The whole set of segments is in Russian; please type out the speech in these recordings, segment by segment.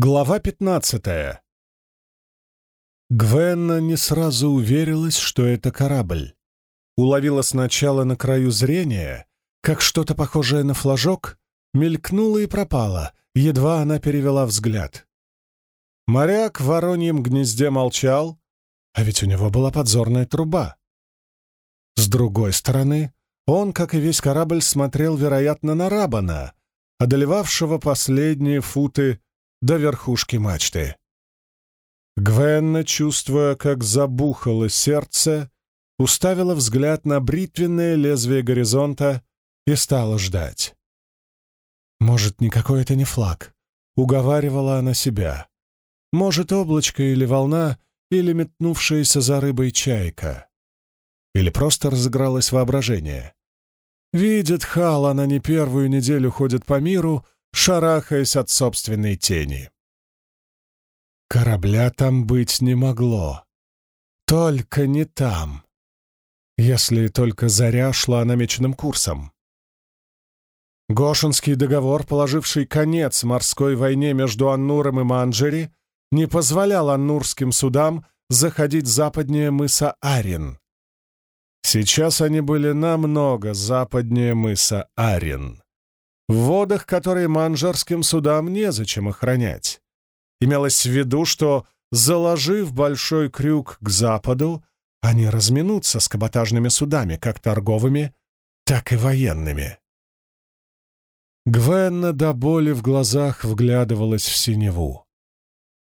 Глава пятнадцатая. Гвенна не сразу уверилась, что это корабль. Уловила сначала на краю зрения, как что-то похожее на флажок, мелькнуло и пропало, едва она перевела взгляд. Моряк в вороньем гнезде молчал, а ведь у него была подзорная труба. С другой стороны, он, как и весь корабль, смотрел, вероятно, на Рабана, одолевавшего последние футы до верхушки мачты. Гвенна, чувствуя, как забухало сердце, уставила взгляд на бритвенное лезвие горизонта и стала ждать. «Может, никакой это не флаг?» — уговаривала она себя. «Может, облачко или волна, или метнувшаяся за рыбой чайка. Или просто разыгралось воображение. Видит Хал, она не первую неделю ходит по миру, шарахаясь от собственной тени. Корабля там быть не могло. Только не там. Если только заря шла намеченным курсом. Гошинский договор, положивший конец морской войне между Аннуром и Манджери, не позволял аннурским судам заходить западнее мыса Арин. Сейчас они были намного западнее мыса Арин в водах, которые манжарским судам незачем охранять. Имелось в виду, что, заложив большой крюк к западу, они разминутся с каботажными судами, как торговыми, так и военными. Гвенна до боли в глазах вглядывалась в синеву.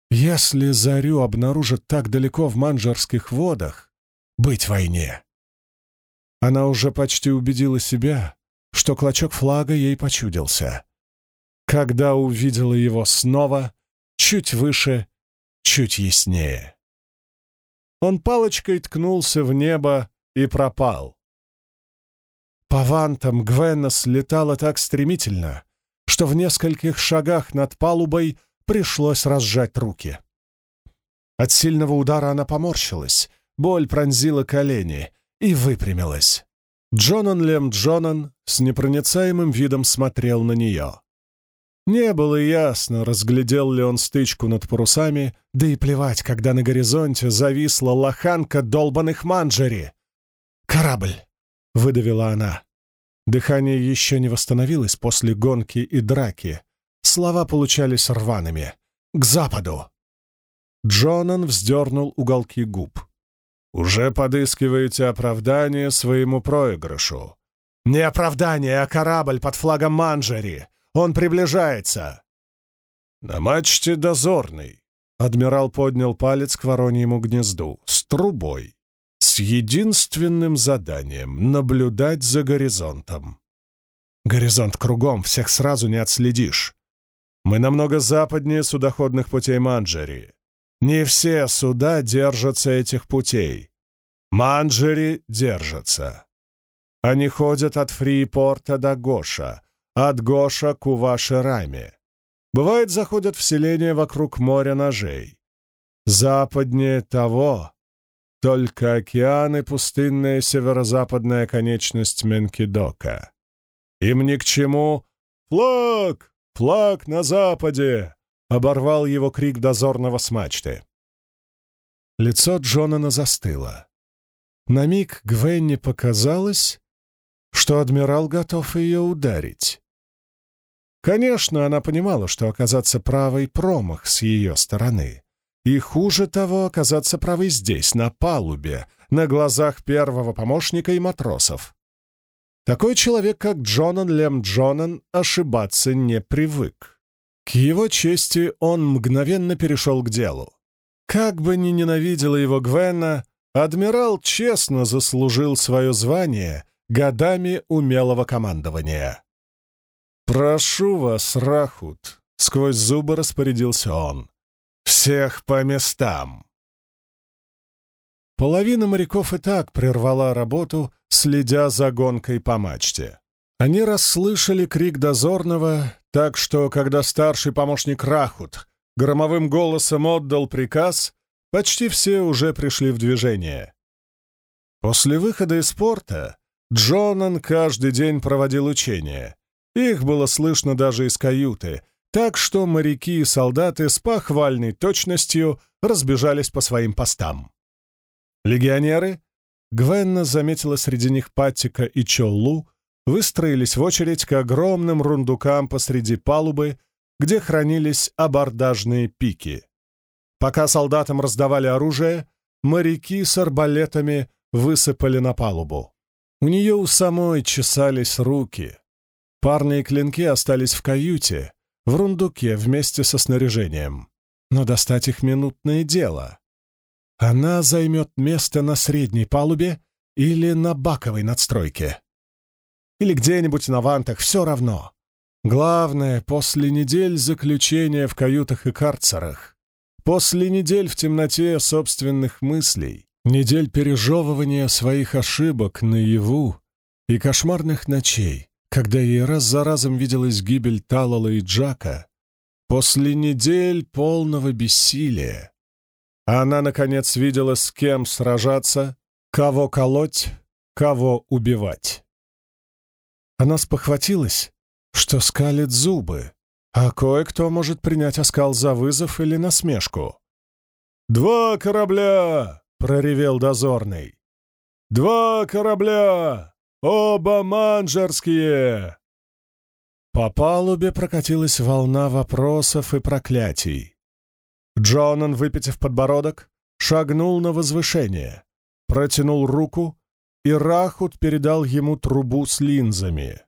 Если Зарю обнаружат так далеко в манжарских водах, быть войне. Она уже почти убедила себя, что клочок флага ей почудился. Когда увидела его снова, чуть выше, чуть яснее. Он палочкой ткнулся в небо и пропал. По вантам Гвенна слетала так стремительно, что в нескольких шагах над палубой пришлось разжать руки. От сильного удара она поморщилась, боль пронзила колени и выпрямилась. Джонан Лем Джонан с непроницаемым видом смотрел на нее. Не было ясно, разглядел ли он стычку над парусами, да и плевать, когда на горизонте зависла лоханка долбаных манджери. «Корабль!» — выдавила она. Дыхание еще не восстановилось после гонки и драки. Слова получались рваными. «К западу!» Джонан вздернул уголки губ. Уже подыскиваете оправдание своему проигрышу. Не оправдание, а корабль под флагом Манжери. Он приближается. На мачте дозорный. Адмирал поднял палец к вороньему гнезду с трубой, с единственным заданием — наблюдать за горизонтом. Горизонт кругом, всех сразу не отследишь. Мы намного западнее судоходных путей Манджери. Не все суда держатся этих путей. Манджери держатся. Они ходят от Фрипорта до Гоша, от Гоша к Уваши-Раме. Бывает, заходят в селение вокруг моря ножей. Западнее того только океан и пустынная северо-западная конечность Менкидока. Им ни к чему «Флаг! Флаг на западе!» Оборвал его крик дозорного с мачты. Лицо Джонана застыло. На миг Гвенни показалось, что адмирал готов ее ударить. Конечно, она понимала, что оказаться правой — промах с ее стороны. И хуже того, оказаться правой здесь, на палубе, на глазах первого помощника и матросов. Такой человек, как Джонан Лем Джонан, ошибаться не привык. К его чести он мгновенно перешел к делу. Как бы ни ненавидела его Гвенна, адмирал честно заслужил свое звание годами умелого командования. «Прошу вас, Рахут», — сквозь зубы распорядился он, — «всех по местам». Половина моряков и так прервала работу, следя за гонкой по мачте. Они расслышали крик дозорного, так что, когда старший помощник Рахут громовым голосом отдал приказ, почти все уже пришли в движение. После выхода из порта Джонан каждый день проводил учения. Их было слышно даже из каюты, так что моряки и солдаты с похвальной точностью разбежались по своим постам. Легионеры, Гвенна заметила среди них Паттика и Чоллу, выстроились в очередь к огромным рундукам посреди палубы, где хранились абордажные пики. Пока солдатам раздавали оружие, моряки с арбалетами высыпали на палубу. У нее у самой чесались руки. Парные клинки остались в каюте, в рундуке вместе со снаряжением. Но достать их минутное дело. Она займет место на средней палубе или на баковой надстройке. Или где-нибудь на вантах, все равно. Главное, после недель заключения в каютах и карцерах, после недель в темноте собственных мыслей, недель пережевывания своих ошибок наяву и кошмарных ночей, когда ей раз за разом виделась гибель Талала и Джака, после недель полного бессилия, она, наконец, видела, с кем сражаться, кого колоть, кого убивать. Она спохватилась, что скалит зубы, а кое-кто может принять оскал за вызов или насмешку. «Два корабля!» — проревел дозорный. «Два корабля! Оба манжерские!» По палубе прокатилась волна вопросов и проклятий. Джонан, выпитив подбородок, шагнул на возвышение, протянул руку, и Рахут передал ему трубу с линзами.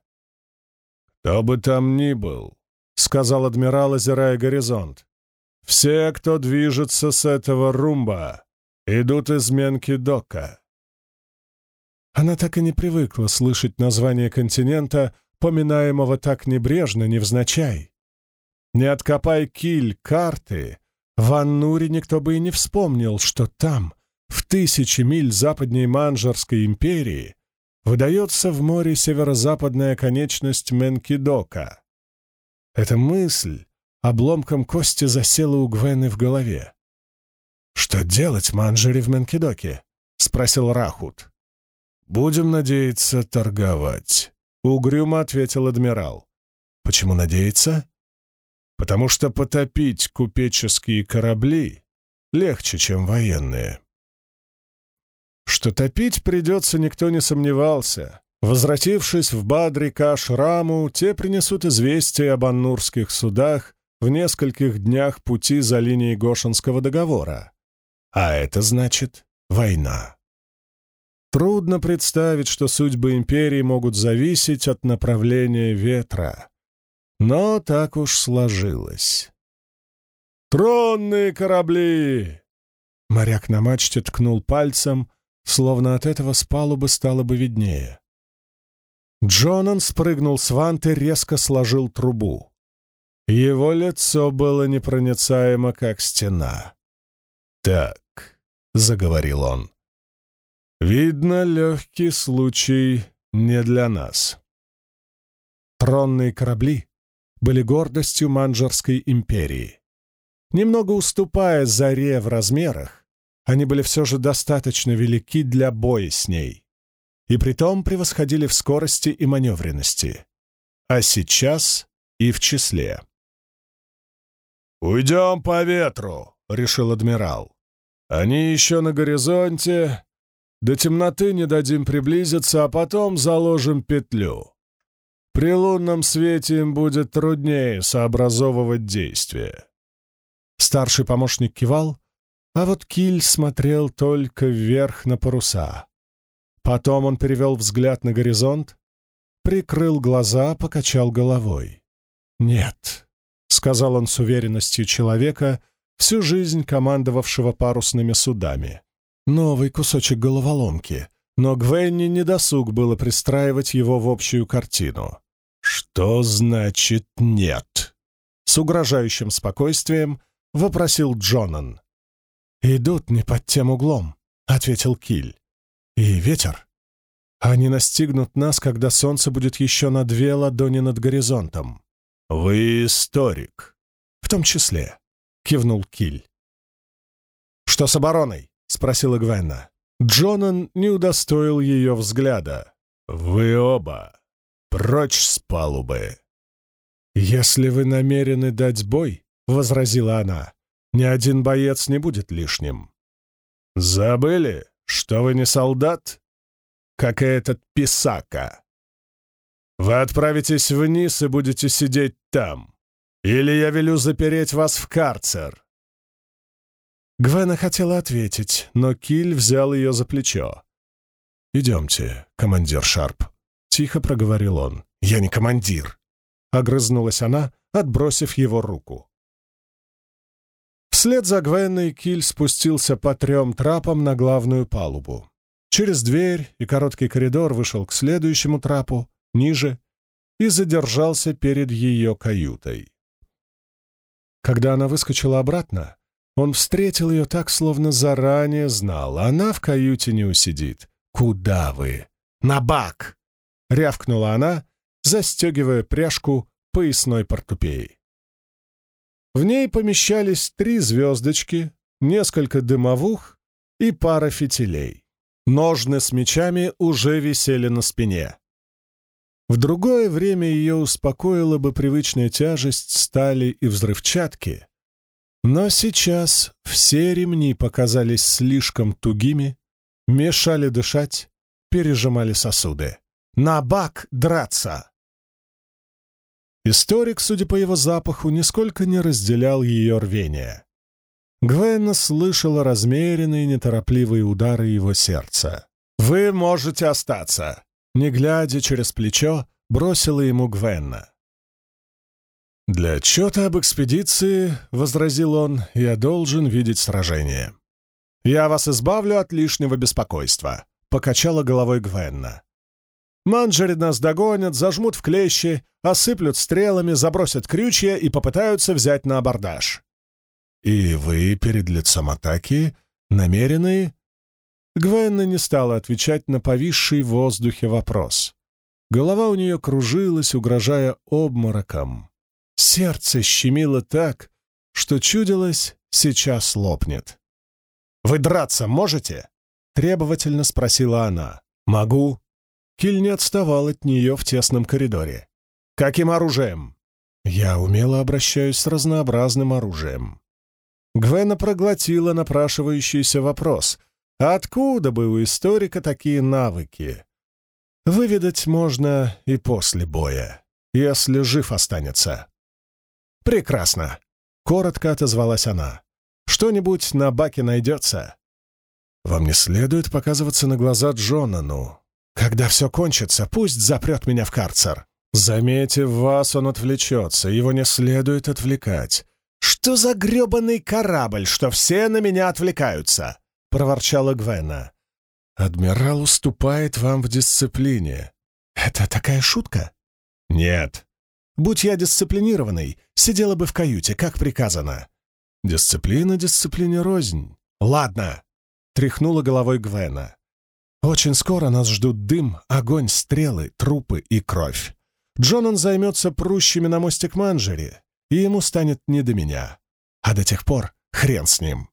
«Кто бы там ни был», — сказал адмирал, озирая горизонт, — «все, кто движется с этого румба, идут из Менкидока». Она так и не привыкла слышать название континента, поминаемого так небрежно, невзначай. Не откопай киль карты, в Аннуре никто бы и не вспомнил, что там, в тысячи миль западней Манжарской империи, выдается в море северо-западная конечность Менкидока. Эта мысль обломком кости засела у Гвены в голове. «Что делать, Манжере в Менкидоке?» — спросил Рахут. «Будем надеяться торговать», — угрюмо ответил адмирал. «Почему надеяться?» «Потому что потопить купеческие корабли легче, чем военные». Что топить придется, никто не сомневался. Возвратившись в Бадрика Шраму, те принесут известие об аннурских судах в нескольких днях пути за линией Гошинского договора. А это значит война. Трудно представить, что судьбы империи могут зависеть от направления ветра. Но так уж сложилось. «Тронные корабли!» Моряк на мачте ткнул пальцем словно от этого с палубы стало бы виднее. Джонан спрыгнул с ванты, резко сложил трубу. Его лицо было непроницаемо, как стена. «Так», — заговорил он, — «видно, легкий случай не для нас». Тронные корабли были гордостью Манджерской империи. Немного уступая заре в размерах, они были все же достаточно велики для боя с ней, и притом превосходили в скорости и маневренности, а сейчас и в числе. «Уйдем по ветру», — решил адмирал. «Они еще на горизонте. До темноты не дадим приблизиться, а потом заложим петлю. При лунном свете им будет труднее сообразовывать действия». Старший помощник кивал, а вот Киль смотрел только вверх на паруса. Потом он перевел взгляд на горизонт, прикрыл глаза, покачал головой. «Нет», — сказал он с уверенностью человека, всю жизнь командовавшего парусными судами. Новый кусочек головоломки, но Гвенни не досуг было пристраивать его в общую картину. «Что значит нет?» С угрожающим спокойствием вопросил Джонан. «Идут не под тем углом», — ответил Киль. «И ветер. Они настигнут нас, когда солнце будет еще на две ладони над горизонтом». «Вы историк». «В том числе», — кивнул Киль. «Что с обороной?» — спросила Гвенна. Джонан не удостоил ее взгляда. «Вы оба! Прочь с палубы!» «Если вы намерены дать бой», — возразила она, — «ни один боец не будет лишним». «Забыли, что вы не солдат, как и этот писака? Вы отправитесь вниз и будете сидеть там, или я велю запереть вас в карцер». Гвена хотела ответить, но Киль взял ее за плечо. «Идемте, командир Шарп», — тихо проговорил он. «Я не командир», — огрызнулась она, отбросив его руку. Вслед за Гвенной Киль спустился по трем трапам на главную палубу. Через дверь и короткий коридор вышел к следующему трапу, ниже, и задержался перед ее каютой. Когда она выскочила обратно, он встретил ее так, словно заранее знал. Она в каюте не усидит. «Куда вы?» «На бак!» — рявкнула она, застегивая пряжку поясной портупеи. В ней помещались три звездочки, несколько дымовух и пара фитилей. Ножны с мечами уже висели на спине. В другое время ее успокоила бы привычная тяжесть стали и взрывчатки, но сейчас все ремни показались слишком тугими, мешали дышать, пережимали сосуды. На бак драться! Историк, судя по его запаху, нисколько не разделял ее рвение. Гвенна слышала размеренные, неторопливые удары его сердца. «Вы можете остаться!» Не глядя через плечо, бросила ему Гвенна. «Для отчета об экспедиции, — возразил он, — я должен видеть сражение. Я вас избавлю от лишнего беспокойства», — покачала головой Гвенна. «Манджери нас догонят, зажмут в клещи, осыплют стрелами, забросят крючья и попытаются взять на абордаж». «И вы перед лицом атаки намерены...» Гвенна не стала отвечать на повисший в воздухе вопрос. Голова у нее кружилась, угрожая обмороком. Сердце щемило так, что чудилось, сейчас лопнет. «Вы драться можете?» — требовательно спросила она. «Могу». Киль не отставал от нее в тесном коридоре. «Каким оружием?» «Я умело обращаюсь с разнообразным оружием». Гвена проглотила напрашивающийся вопрос. Откуда бы у историка такие навыки? Выведать можно и после боя, если жив останется. «Прекрасно!» — коротко отозвалась она. «Что-нибудь на баке найдется?» «Вам не следует показываться на глаза Джонану. Когда все кончится, пусть запрет меня в карцер. Заметив вас, он отвлечется, его не следует отвлекать. Что за гребаный корабль, что все на меня отвлекаются?» — проворчала Гвена. «Адмирал уступает вам в дисциплине». «Это такая шутка?» «Нет. Будь я дисциплинированный, сидела бы в каюте, как приказано. Дисциплина дисциплине рознь. Ладно, тряхнула головой Гвена. Очень скоро нас ждут дым, огонь, стрелы, трупы и кровь. Джонан займется прущими на мостик Манжери, и ему станет не до меня. А до тех пор хрен с ним.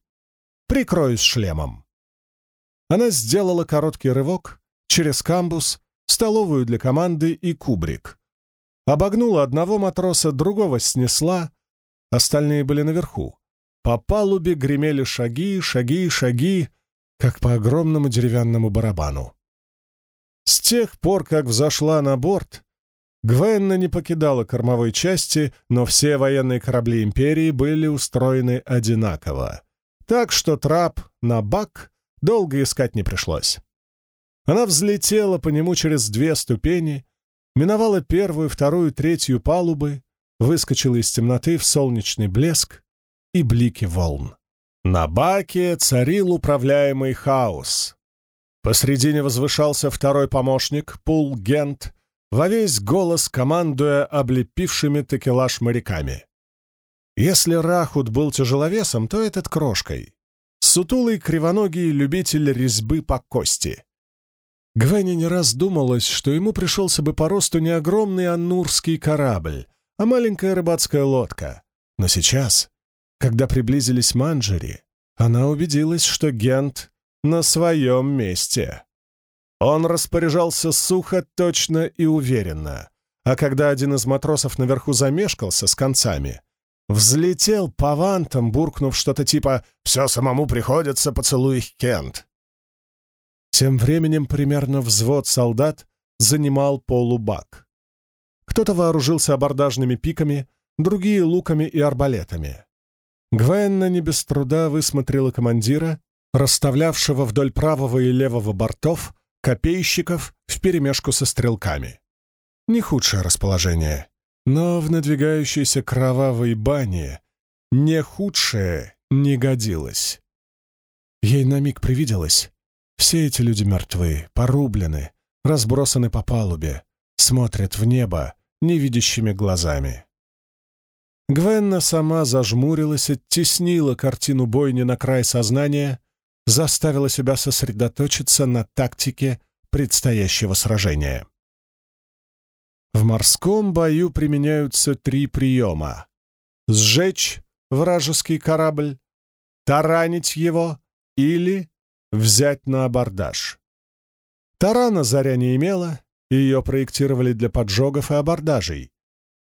Прикроюсь шлемом. Она сделала короткий рывок через камбус, столовую для команды и кубрик, Обогнула одного матроса, другого снесла, остальные были наверху. По палубе гремели шаги, шаги, шаги, как по огромному деревянному барабану. С тех пор, как взошла на борт, Гвенна не покидала кормовой части, но все военные корабли Империи были устроены одинаково, так что трап на бак долго искать не пришлось. Она взлетела по нему через две ступени, миновала первую, вторую, третью палубы, выскочила из темноты в солнечный блеск и блики волн. На баке царил управляемый хаос. Посредине возвышался второй помощник, Пул Гент, во весь голос командуя облепившими такелаж моряками. Если Рахут был тяжеловесом, то этот крошкой. Сутулый кривоногий любитель резьбы по кости. Гвенни не раз думалось, что ему пришелся бы по росту не огромный аннурский корабль, а маленькая рыбацкая лодка. Но сейчас, когда приблизились Манджери, она убедилась, что Гент на своем месте. Он распоряжался сухо, точно и уверенно, а когда один из матросов наверху замешкался с концами, взлетел по вантам, буркнув что-то типа «Все самому приходится, поцелуй их, Кент». Тем временем примерно взвод солдат занимал полубак. Кто-то вооружился абордажными пиками, другие — луками и арбалетами. Гвенна не без труда высмотрела командира, расставлявшего вдоль правого и левого бортов копейщиков вперемешку со стрелками. Не худшее расположение, но в надвигающейся кровавой бане не худшее не годилось. Ей на миг привиделось. Все эти люди мертвы, порублены, разбросаны по палубе, смотрят в небо невидящими глазами. Гвенна сама зажмурилась, оттеснила картину бойни на край сознания, заставила себя сосредоточиться на тактике предстоящего сражения. В морском бою применяются три приема. Сжечь вражеский корабль, таранить его или взять на абордаж. Тарана заря не имела, ее проектировали для поджогов и абордажей.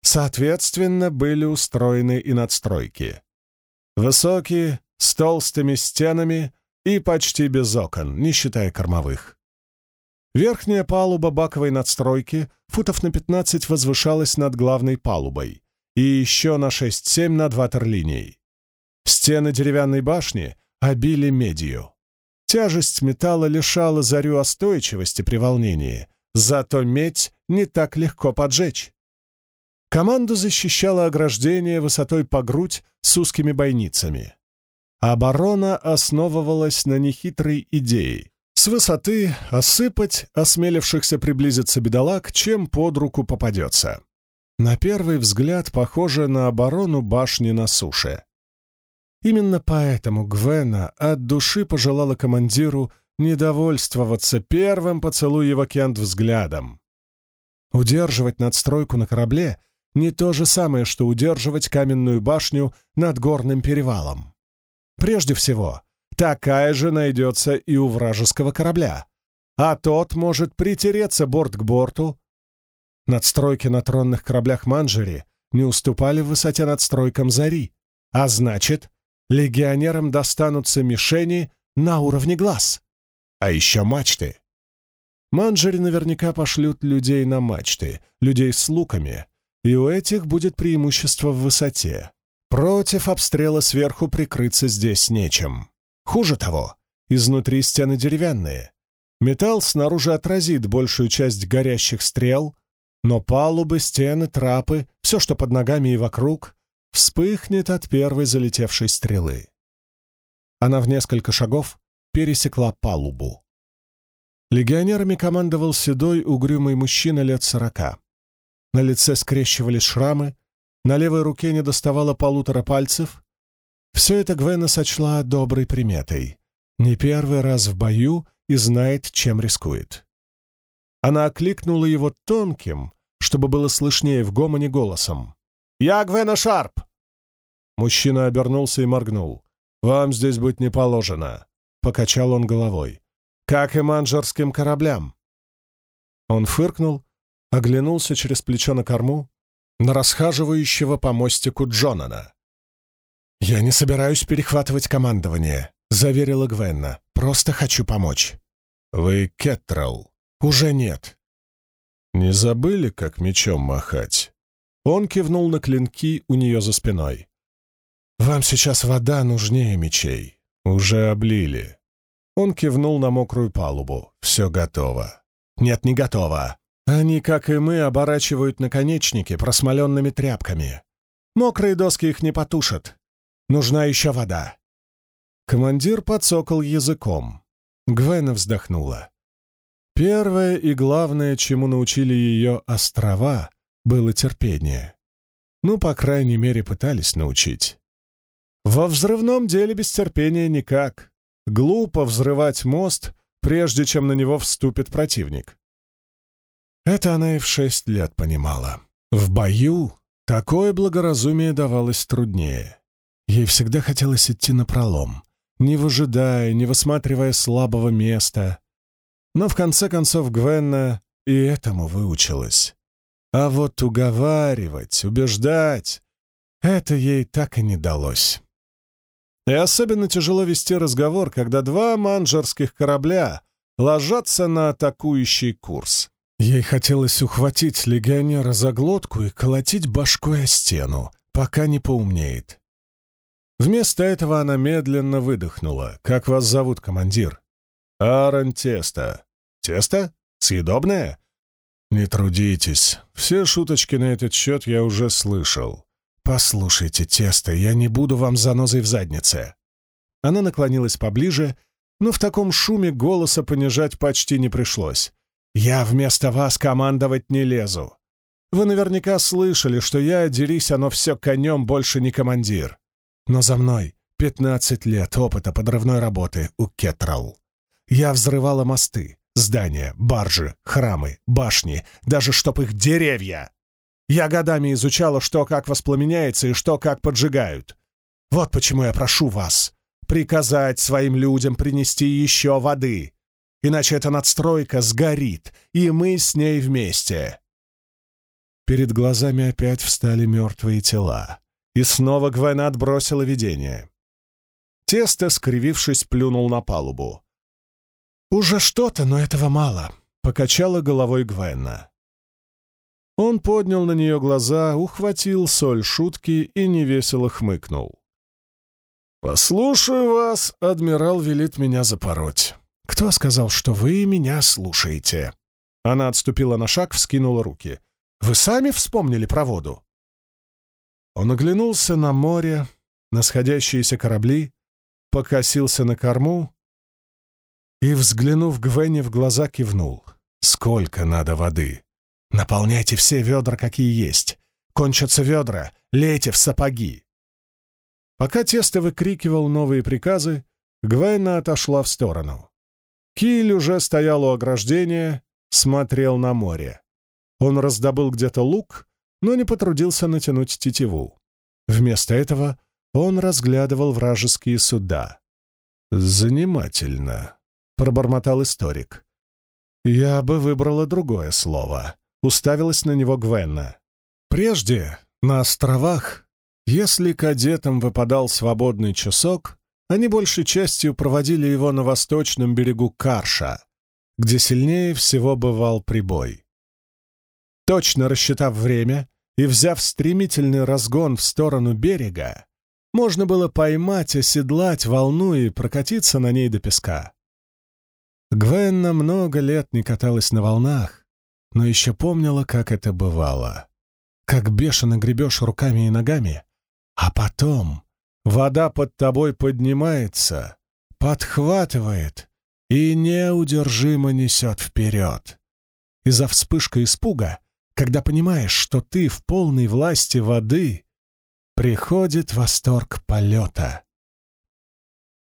Соответственно, были устроены и надстройки. Высокие, с толстыми стенами и почти без окон, не считая кормовых. Верхняя палуба баковой надстройки футов на 15 возвышалась над главной палубой и еще на 6-7 над ватерлинией. Стены деревянной башни обили медью. Тяжесть металла лишала зарю остойчивости при волнении, зато медь не так легко поджечь. Команду защищало ограждение высотой по грудь с узкими бойницами. Оборона основывалась на нехитрой идее с высоты осыпать осмелившихся приблизиться бедолаг, чем под руку попадется. На первый взгляд похоже на оборону башни на суше. Именно поэтому Гвена от души пожелала командиру недовольствоваться первым поцелуй Кент взглядом. Удерживать надстройку на корабле — не то же самое, что удерживать каменную башню над горным перевалом. Прежде всего, такая же найдется и у вражеского корабля, а тот может притереться борт к борту. Надстройки на тронных кораблях Манжери не уступали в высоте надстройкам Зари, а значит, легионерам достанутся мишени на уровне глаз, а еще мачты. Манжери наверняка пошлют людей на мачты, людей с луками, и у этих будет преимущество в высоте. Против обстрела сверху прикрыться здесь нечем. Хуже того, изнутри стены деревянные. Металл снаружи отразит большую часть горящих стрел, но палубы, стены, трапы, все, что под ногами и вокруг, вспыхнет от первой залетевшей стрелы. Она в несколько шагов пересекла палубу. Легионерами командовал седой, угрюмый мужчина лет сорока. На лице скрещивались шрамы, на левой руке не доставало полутора пальцев, все это Гвена сочла доброй приметой. Не первый раз в бою и знает, чем рискует. Она окликнула его тонким, чтобы было слышнее в гомоне голосом. «Я Гвена Шарп!» Мужчина обернулся и моргнул. «Вам здесь быть не положено», — покачал он головой. «Как и манжерским кораблям». Он фыркнул, оглянулся через плечо на корму, на расхаживающего по мостику Джонана. «Я не собираюсь перехватывать командование», — заверила Гвенна. «Просто хочу помочь». «Вы Кеттрелл?» «Уже нет». «Не забыли, как мечом махать?» Он кивнул на клинки у нее за спиной. «Вам сейчас вода нужнее мечей. Уже облили». Он кивнул на мокрую палубу. «Все готово». «Нет, не готово. Они, как и мы, оборачивают наконечники просмоленными тряпками. Мокрые доски их не потушат. Нужна еще вода». Командир подсокал языком. Гвена вздохнула. Первое и главное, чему научили ее острова, было терпение. Ну, по крайней мере, пытались научить. Во взрывном деле без терпения никак. Глупо взрывать мост, прежде чем на него вступит противник. Это она и в шесть лет понимала. В бою такое благоразумие давалось труднее. Ей всегда хотелось идти напролом, не выжидая, не высматривая слабого места. Но в конце концов Гвенна и этому выучилась. А вот уговаривать, убеждать — это ей так и не далось. И особенно тяжело вести разговор, когда два манжерских корабля ложатся на атакующий курс. Ей хотелось ухватить легионера за глотку и колотить башкой о стену, пока не поумнеет. Вместо этого она медленно выдохнула. «Как вас зовут, командир?» «Аарон Тесто». «Тесто? Съедобное?» «Не трудитесь. Все шуточки на этот счет я уже слышал. Послушайте, Тесто, я не буду вам занозой в заднице». Она наклонилась поближе, но в таком шуме голоса понижать почти не пришлось. «Я вместо вас командовать не лезу. Вы наверняка слышали, что я, дерись оно все конем, больше не командир. Но за мной пятнадцать лет опыта подрывной работы у Кетрал. Я взрывала мосты, здания, баржи, храмы, башни, даже чтоб их деревья. Я годами изучала, что как воспламеняется и что как поджигают. Вот почему я прошу вас приказать своим людям принести еще воды, иначе эта надстройка сгорит, и мы с ней вместе. Перед глазами опять встали мертвые тела, и снова Гвена отбросила видение. Тесто, скривившись, плюнул на палубу. «Уже что-то, но этого мало», — покачала головой Гвенна. Он поднял на нее глаза, ухватил соль шутки и невесело хмыкнул. «Послушаю вас, адмирал велит меня запороть. Кто сказал, что вы меня слушаете?» Она отступила на шаг, вскинула руки. «Вы сами вспомнили про воду?» Он оглянулся на море, на сходящиеся корабли, покосился на корму и, взглянув Гвене в глаза, кивнул. «Сколько надо воды?» Наполняйте все ведра, какие есть. Кончатся ведра, лейте в сапоги. Пока тесто выкрикивал новые приказы, Гвайна отошла в сторону. Киль уже стоял у ограждения, смотрел на море. Он раздобыл где-то лук, но не потрудился натянуть тетиву. Вместо этого он разглядывал вражеские суда. «Занимательно», — пробормотал историк. «Я бы выбрала другое слово уставилась на него Гвенна. Прежде, на островах, если кадетам выпадал свободный часок, они большей частью проводили его на восточном берегу Карша, где сильнее всего бывал прибой. Точно рассчитав время и взяв стремительный разгон в сторону берега, можно было поймать, оседлать волну и прокатиться на ней до песка. Гвенна много лет не каталась на волнах, но еще помнила, как это бывало. Как бешено гребешь руками и ногами, а потом вода под тобой поднимается, подхватывает и неудержимо несет вперед. И за вспышкой испуга, когда понимаешь, что ты в полной власти воды, приходит восторг полета.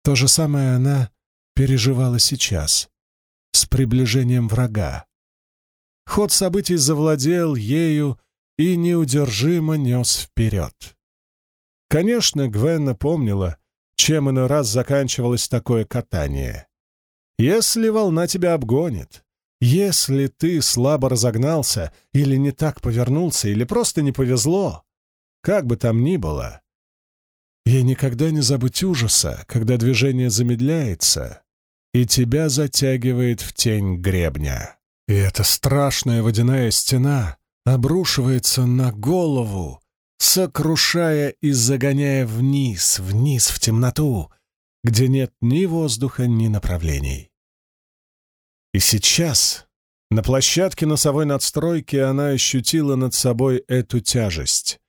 То же самое она переживала сейчас, с приближением врага. Ход событий завладел ею и неудержимо нес вперед. Конечно, Гвенна помнила, чем иной раз заканчивалось такое катание. Если волна тебя обгонит, если ты слабо разогнался или не так повернулся, или просто не повезло, как бы там ни было, ей никогда не забыть ужаса, когда движение замедляется и тебя затягивает в тень гребня. И эта страшная водяная стена обрушивается на голову, сокрушая и загоняя вниз, вниз в темноту, где нет ни воздуха, ни направлений. И сейчас на площадке носовой надстройки она ощутила над собой эту тяжесть,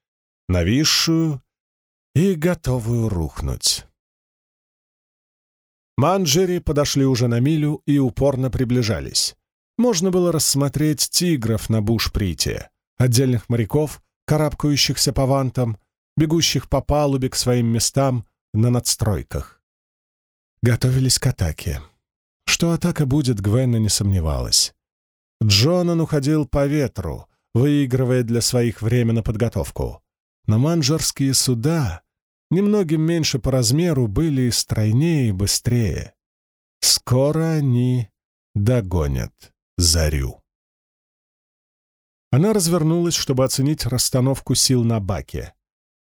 нависшую и готовую рухнуть. Манджери подошли уже на милю и упорно приближались можно было рассмотреть тигров на бушприте, отдельных моряков, карабкающихся по вантам, бегущих по палубе к своим местам на надстройках. Готовились к атаке. Что атака будет, Гвенна не сомневалась. Джонан уходил по ветру, выигрывая для своих время на подготовку. Но манжерские суда, немногим меньше по размеру, были стройнее и быстрее. Скоро они догонят зарю. Она развернулась, чтобы оценить расстановку сил на баке.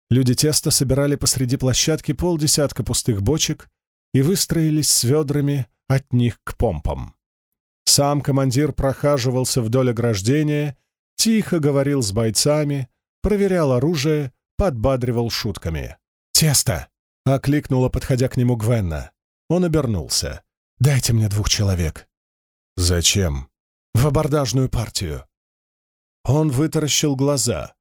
Люди теста собирали посреди площадки полдесятка пустых бочек и выстроились с ведрами от них к помпам. Сам командир прохаживался вдоль ограждения, тихо говорил с бойцами, проверял оружие, подбадривал шутками. «Тесто!» — окликнула, подходя к нему Гвенна. Он обернулся. «Дайте мне двух человек». «Зачем?» «В абордажную партию». Он вытаращил глаза.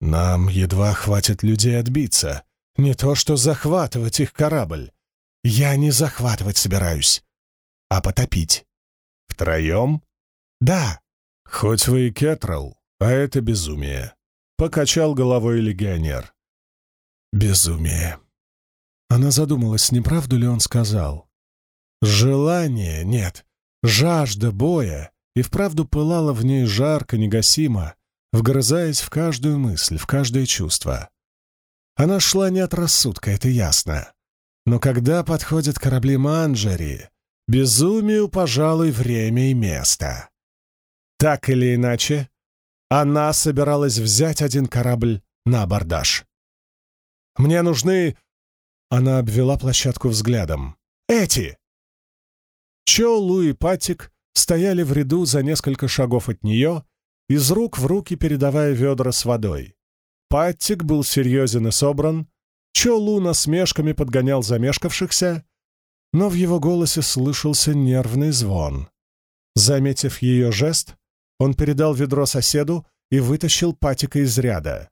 «Нам едва хватит людей отбиться. Не то что захватывать их корабль. Я не захватывать собираюсь, а потопить. Втроем? Да. Хоть вы и Кетрал, а это безумие. Покачал головой легионер. Безумие. Она задумалась, не правду ли он сказал. Желание нет, жажда боя и вправду пылала в ней жарко, негасимо, вгрызаясь в каждую мысль, в каждое чувство. Она шла не от рассудка, это ясно. Но когда подходят корабли Манджери, безумию, пожалуй, время и место. Так или иначе, она собиралась взять один корабль на абордаж. «Мне нужны...» Она обвела площадку взглядом. «Эти!» Чо, Лу и Патик стояли в ряду за несколько шагов от нее, из рук в руки передавая ведра с водой. Паттик был серьезен и собран, Чо Лу насмешками подгонял замешкавшихся, но в его голосе слышался нервный звон. Заметив ее жест, он передал ведро соседу и вытащил патика из ряда.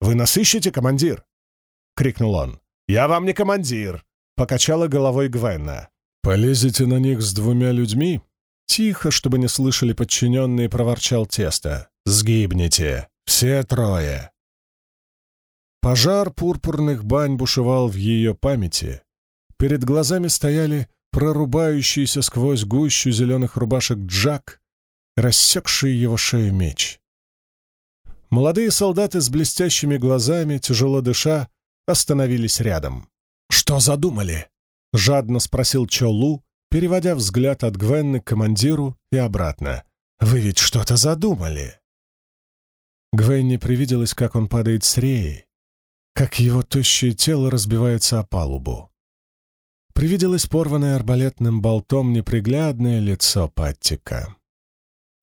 «Вы нас ищете, командир?» — крикнул он. «Я вам не командир!» — покачала головой Гвенна. «Полезете на них с двумя людьми?» Тихо, чтобы не слышали подчиненные, проворчал тесто. «Сгибните! Все трое!» Пожар пурпурных бань бушевал в ее памяти. Перед глазами стояли прорубающийся сквозь гущу зеленых рубашек Джак, рассекший его шею меч. Молодые солдаты с блестящими глазами, тяжело дыша, остановились рядом. «Что задумали?» — жадно спросил Чолу, переводя взгляд от Гвенны к командиру и обратно. «Вы ведь что-то задумали?» Гвенне привиделось, как он падает с реи, как его тощее тело разбивается о палубу. Привиделось порванное арбалетным болтом неприглядное лицо Паттика.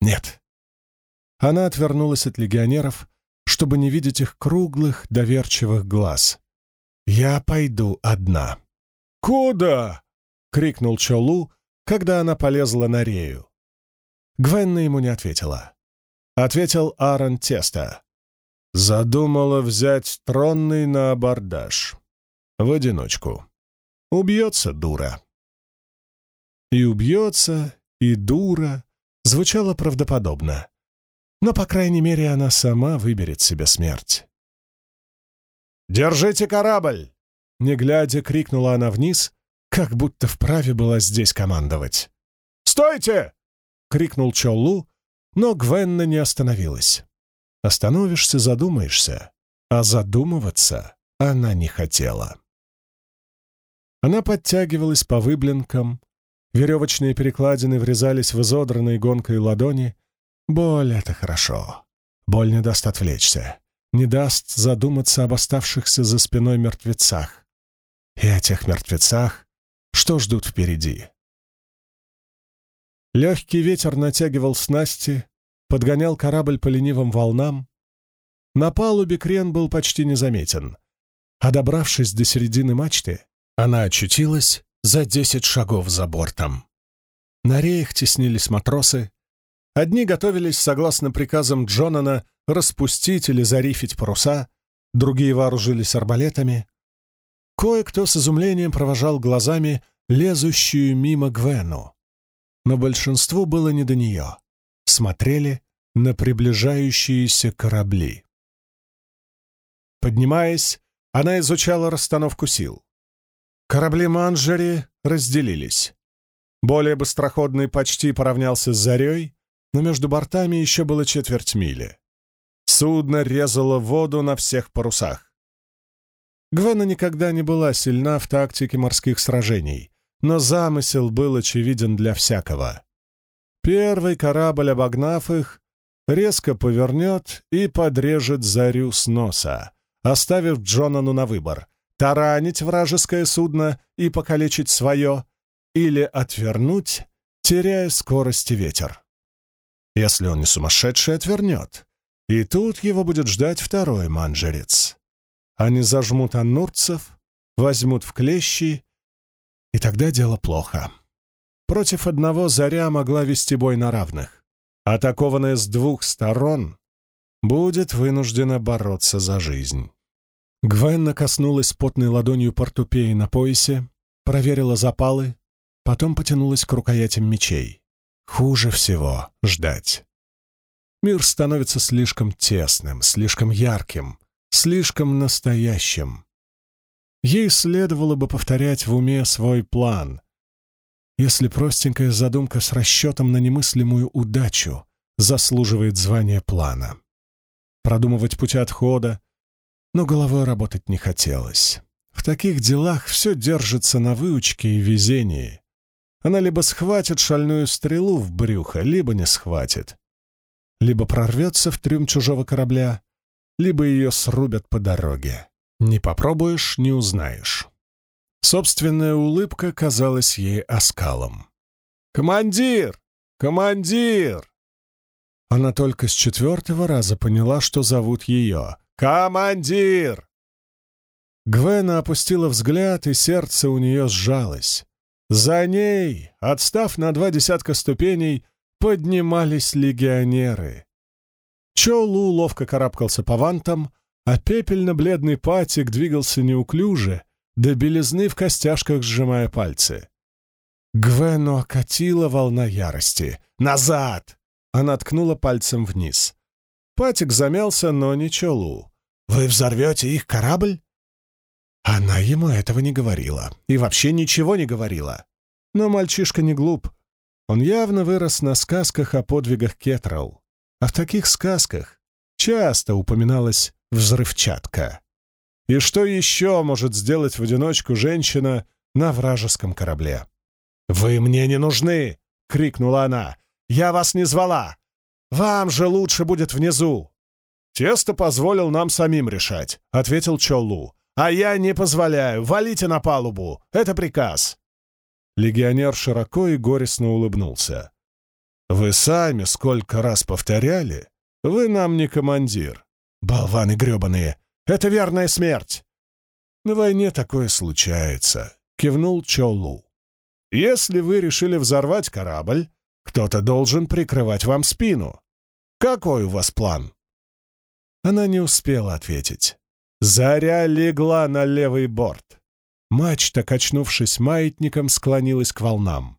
Нет. Она отвернулась от легионеров, чтобы не видеть их круглых, доверчивых глаз. «Я пойду одна». «Куда?» — крикнул Чолу, когда она полезла на рею. Гвенна ему не ответила. Ответил Аарон Теста. Задумала взять тронный на абордаж. В одиночку. Убьется дура. И убьется, и дура звучало правдоподобно. Но, по крайней мере, она сама выберет себе смерть. «Держите корабль!» Не глядя, крикнула она вниз, как будто вправе была здесь командовать. «Стойте!» — крикнул Чоллу, но Гвенна не остановилась. Остановишься, задумаешься, а задумываться она не хотела. Она подтягивалась по выблинкам, веревочные перекладины врезались в изодранные гонкой ладони. Боль — это хорошо. Боль не даст отвлечься, не даст задуматься об оставшихся за спиной мертвецах. И о тех мертвецах, что ждут впереди. Легкий ветер натягивал снасти, подгонял корабль по ленивым волнам. На палубе крен был почти незаметен, а добравшись до середины мачты, она очутилась за десять шагов за бортом. На реях теснились матросы. Одни готовились, согласно приказам Джонана, распустить или зарифить паруса, другие вооружились арбалетами. Кое-кто с изумлением провожал глазами лезущую мимо Гвену, но большинству было не до нее смотрели на приближающиеся корабли. Поднимаясь, она изучала расстановку сил. Корабли Манжери разделились. Более быстроходный почти поравнялся с зарей, но между бортами еще было четверть мили. Судно резало воду на всех парусах. Гвена никогда не была сильна в тактике морских сражений, но замысел был очевиден для всякого. Первый корабль, обогнав их, резко повернет и подрежет зарю с носа, оставив Джонану на выбор — таранить вражеское судно и покалечить свое, или отвернуть, теряя скорость и ветер. Если он не сумасшедший, отвернет. И тут его будет ждать второй манжерец. Они зажмут аннурцев, возьмут в клещи, и тогда дело плохо. Против одного Заря могла вести бой на равных. Атакованная с двух сторон, будет вынуждена бороться за жизнь. Гвенна коснулась потной ладонью портупеи на поясе, проверила запалы, потом потянулась к рукоятям мечей. Хуже всего — ждать. Мир становится слишком тесным, слишком ярким, слишком настоящим. Ей следовало бы повторять в уме свой план, если простенькая задумка с расчетом на немыслимую удачу заслуживает звания плана. Продумывать пути отхода, но головой работать не хотелось. В таких делах все держится на выучке и везении. Она либо схватит шальную стрелу в брюхо, либо не схватит. Либо прорвется в трюм чужого корабля, либо ее срубят по дороге. Не попробуешь — не узнаешь. Собственная улыбка казалась ей оскалом. «Командир! Командир!» Она только с четвертого раза поняла, что зовут ее. «Командир!» Гвена опустила взгляд, и сердце у нее сжалось. За ней, отстав на два десятка ступеней, поднимались легионеры. Чолу ловко карабкался по вантам, а пепельно-бледный патик двигался неуклюже, до белизны в костяшках сжимая пальцы. Гвену окатила волна ярости. «Назад!» Она ткнула пальцем вниз. Патик замялся, но не Чолу. «Вы взорвете их корабль?» Она ему этого не говорила. И вообще ничего не говорила. Но мальчишка не глуп. Он явно вырос на сказках о подвигах Кетрал. А в таких сказках часто упоминалась взрывчатка. И что еще может сделать в одиночку женщина на вражеском корабле? «Вы мне не нужны!» — крикнула она. «Я вас не звала! Вам же лучше будет внизу!» «Тесто позволил нам самим решать», — ответил Чоллу. «А я не позволяю! Валите на палубу! Это приказ!» Легионер широко и горестно улыбнулся. «Вы сами сколько раз повторяли? Вы нам не командир. Болваны гребаные! Это верная смерть!» «На войне такое случается», — кивнул Чолу. «Если вы решили взорвать корабль, кто-то должен прикрывать вам спину. Какой у вас план?» Она не успела ответить. Заря легла на левый борт. Мачта, качнувшись маятником, склонилась к волнам.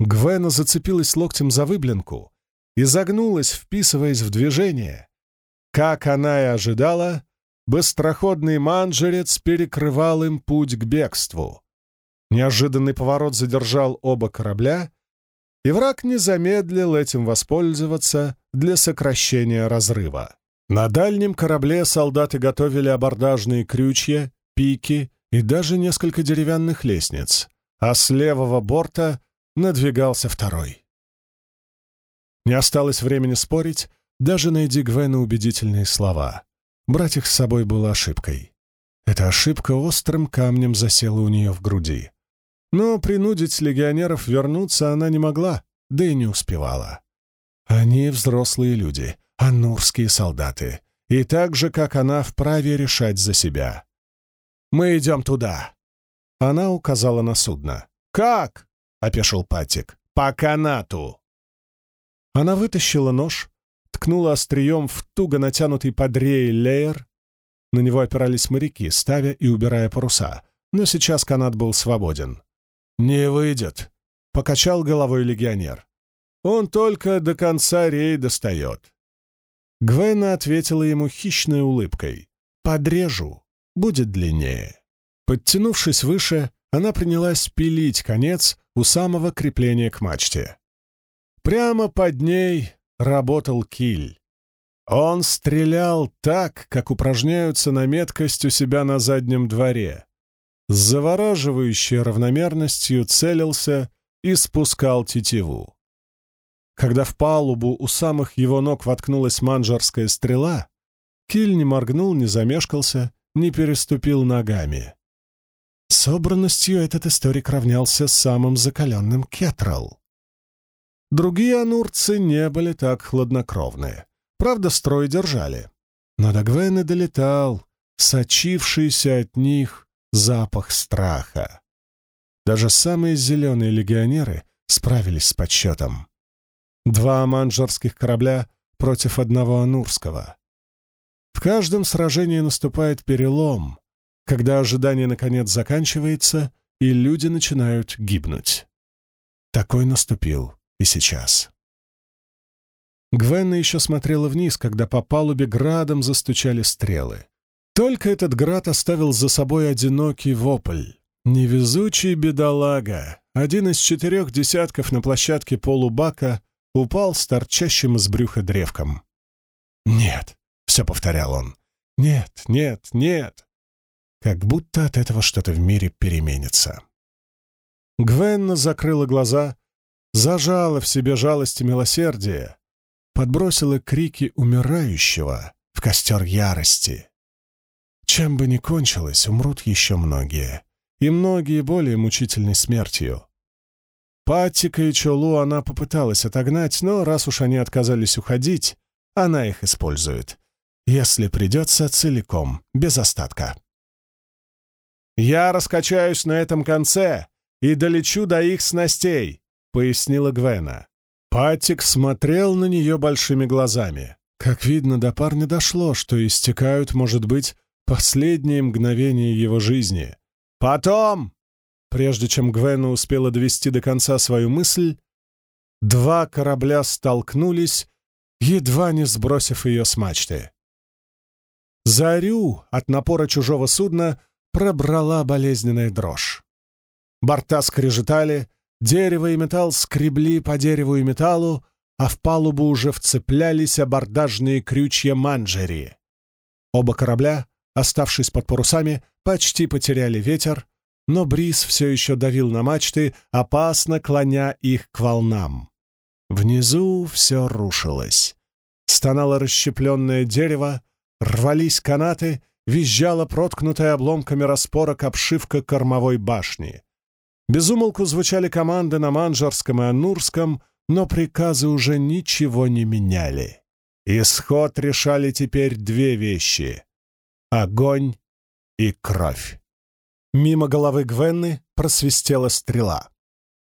Гвена зацепилась локтем за выблинку и загнулась, вписываясь в движение. Как она и ожидала, Быстроходный манжерец перекрывал им путь к бегству. Неожиданный поворот задержал оба корабля, и враг не замедлил этим воспользоваться для сокращения разрыва. На дальнем корабле солдаты готовили абордажные крючья, пики и даже несколько деревянных лестниц, а с левого борта надвигался второй. Не осталось времени спорить, даже найди Гвена убедительные слова. Брать их с собой было ошибкой. Эта ошибка острым камнем засела у нее в груди. Но принудить легионеров вернуться она не могла, да и не успевала. Они взрослые люди, анурские солдаты, и так же, как она, вправе решать за себя. «Мы идем туда!» Она указала на судно. «Как?» — опешил Патик. «По канату!» Она вытащила нож, ткнула острием в туго натянутый под рей леер. На него опирались моряки, ставя и убирая паруса, но сейчас канат был свободен. «Не выйдет», — покачал головой легионер. «Он только до конца рей достает». Гвена ответила ему хищной улыбкой. «Подрежу, будет длиннее». Подтянувшись выше, она принялась пилить конец у самого крепления к мачте. Прямо под ней работал киль. Он стрелял так, как упражняются на меткость у себя на заднем дворе. С завораживающей равномерностью целился и спускал тетиву. когда в палубу у самых его ног воткнулась манжарская стрела, Киль не моргнул, не замешкался, не переступил ногами. Собранностью этот историк равнялся самым закаленным Кетрал. Другие анурцы не были так хладнокровны. Правда, строй держали. Но до Гвены долетал сочившийся от них запах страха. Даже самые зеленые легионеры справились с подсчетом. Два манжарских корабля против одного анурского. В каждом сражении наступает перелом, когда ожидание наконец заканчивается, и люди начинают гибнуть. Такой наступил и сейчас. Гвенна еще смотрела вниз, когда по палубе градом застучали стрелы. Только этот град оставил за собой одинокий вопль. Невезучий бедолага, один из четырех десятков на площадке полубака, упал с торчащим из брюха древком. «Нет», — все повторял он, — «нет, нет, нет». Как будто от этого что-то в мире переменится. Гвенна закрыла глаза, зажала в себе жалость и милосердие, подбросила крики умирающего в костер ярости. Чем бы ни кончилось, умрут еще многие, и многие более мучительной смертью. Паттика и Чолу она попыталась отогнать, но раз уж они отказались уходить, она их использует, если придется целиком, без остатка. «Я раскачаюсь на этом конце и долечу до их снастей», — пояснила Гвена. Патик смотрел на нее большими глазами. Как видно, до парня дошло, что истекают, может быть, последние мгновения его жизни. «Потом!» Прежде чем Гвена успела довести до конца свою мысль, два корабля столкнулись, едва не сбросив ее с мачты. Зарю от напора чужого судна пробрала болезненная дрожь. Борта скрежетали, дерево и металл скребли по дереву и металлу, а в палубу уже вцеплялись абордажные крючья манджери. Оба корабля, оставшись под парусами, почти потеряли ветер, но бриз все еще давил на мачты, опасно клоня их к волнам. Внизу все рушилось. Стонало расщепленное дерево, рвались канаты, визжала проткнутая обломками распорок обшивка кормовой башни. Безумолку звучали команды на манжарском и анурском, но приказы уже ничего не меняли. Исход решали теперь две вещи — огонь и кровь. Мимо головы Гвенны просвистела стрела.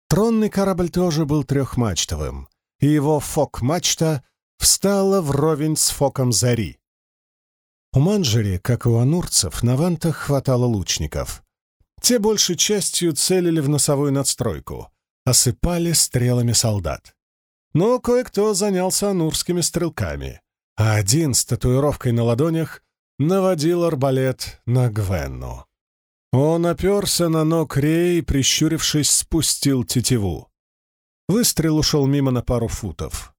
Тронный корабль тоже был трехмачтовым, и его фок-мачта встала вровень с фоком зари. У Манджери, как и у анурцев, на вантах хватало лучников. Те большей частью целили в носовую надстройку, осыпали стрелами солдат. Но кое-кто занялся анурскими стрелками, а один с татуировкой на ладонях наводил арбалет на Гвенну. Он оперся на ног Рей и, прищурившись, спустил тетиву. Выстрел ушел мимо на пару футов.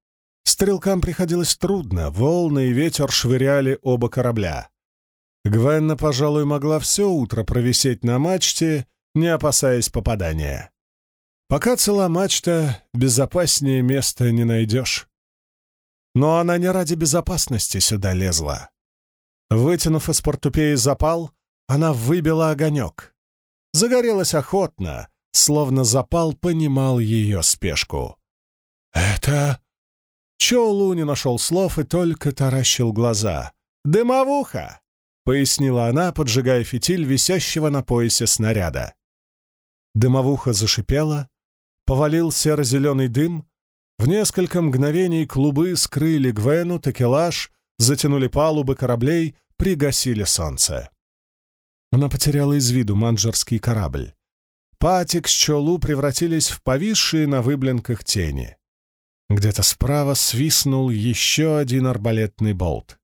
Стрелкам приходилось трудно, волны и ветер швыряли оба корабля. Гвенна, пожалуй, могла все утро провисеть на мачте, не опасаясь попадания. Пока цела мачта, безопаснее места не найдешь. Но она не ради безопасности сюда лезла. Вытянув из портупеи запал, она выбила огонек. Загорелась охотно, словно запал понимал ее спешку. «Это...» Чоулу не нашел слов и только таращил глаза. «Дымовуха!» — пояснила она, поджигая фитиль висящего на поясе снаряда. Дымовуха зашипела, повалил серо-зеленый дым, в несколько мгновений клубы скрыли Гвену, такелаж, затянули палубы кораблей, пригасили солнце. Она потеряла из виду манджерский корабль. Патик с Чолу превратились в повисшие на выблинках тени. Где-то справа свистнул еще один арбалетный болт.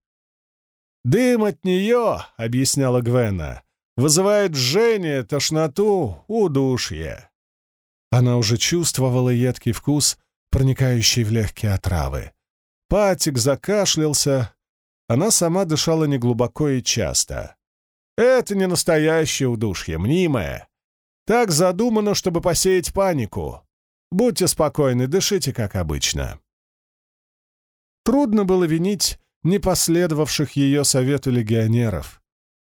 «Дым от нее», — объясняла Гвена, — «вызывает жжение, тошноту, удушье». Она уже чувствовала едкий вкус, проникающий в легкие отравы. Патик закашлялся. Она сама дышала неглубоко и часто. Это не настоящее удушье, мнимое. Так задумано, чтобы посеять панику. Будьте спокойны, дышите как обычно». Трудно было винить непоследовавших ее совету легионеров.